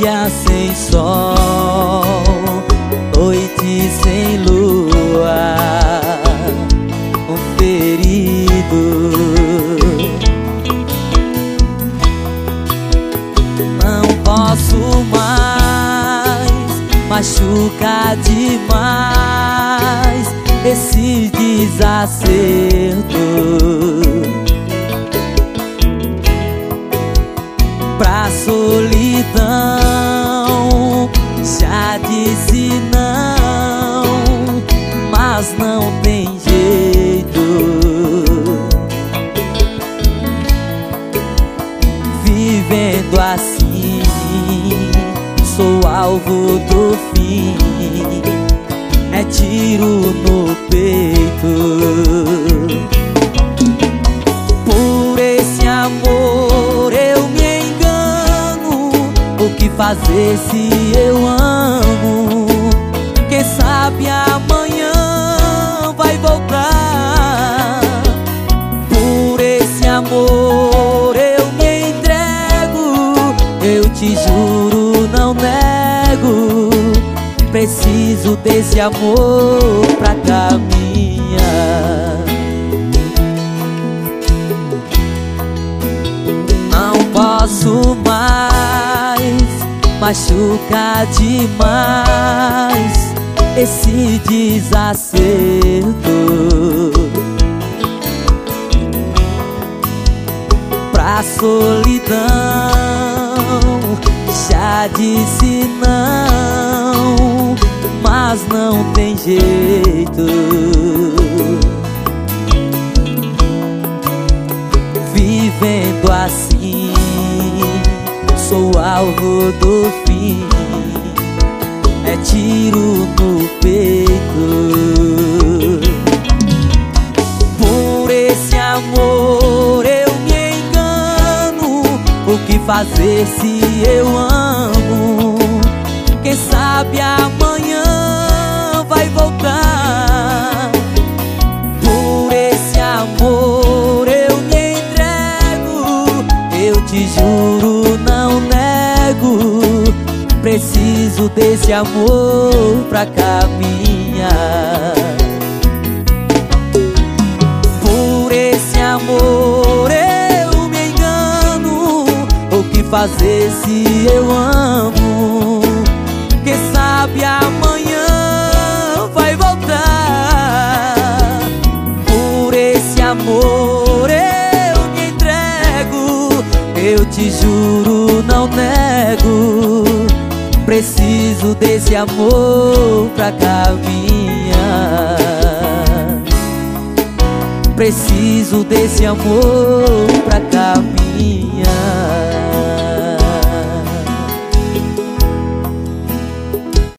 Dia sem sol, noite sem lua, um ferido. Não posso mais machuca demais esse desacerto. Alvo do fim. É tiro no peito. Por esse amor eu me engano. O que fazer se eu amo? Quem sabe amanhã vai voltar. Por esse amor eu me entrego. Eu te juro não nego Preciso desse amor pra caminhar. Não posso mais machucar demais Esse desacerto. Pra solidão já disse não, mas não tem jeito. Vivendo assim, sou alvo do fim. É tiro no peito. Por esse amor eu me engano. O que fazer se eu amo. Preciso desse amor pra caminhar. Por esse amor eu me engano. O que fazer se eu amo? Quem sabe amanhã vai voltar. Por esse amor eu me entrego. Eu te juro, não nego. Preciso desse amor pra caminhar. Preciso desse amor pra caminhar.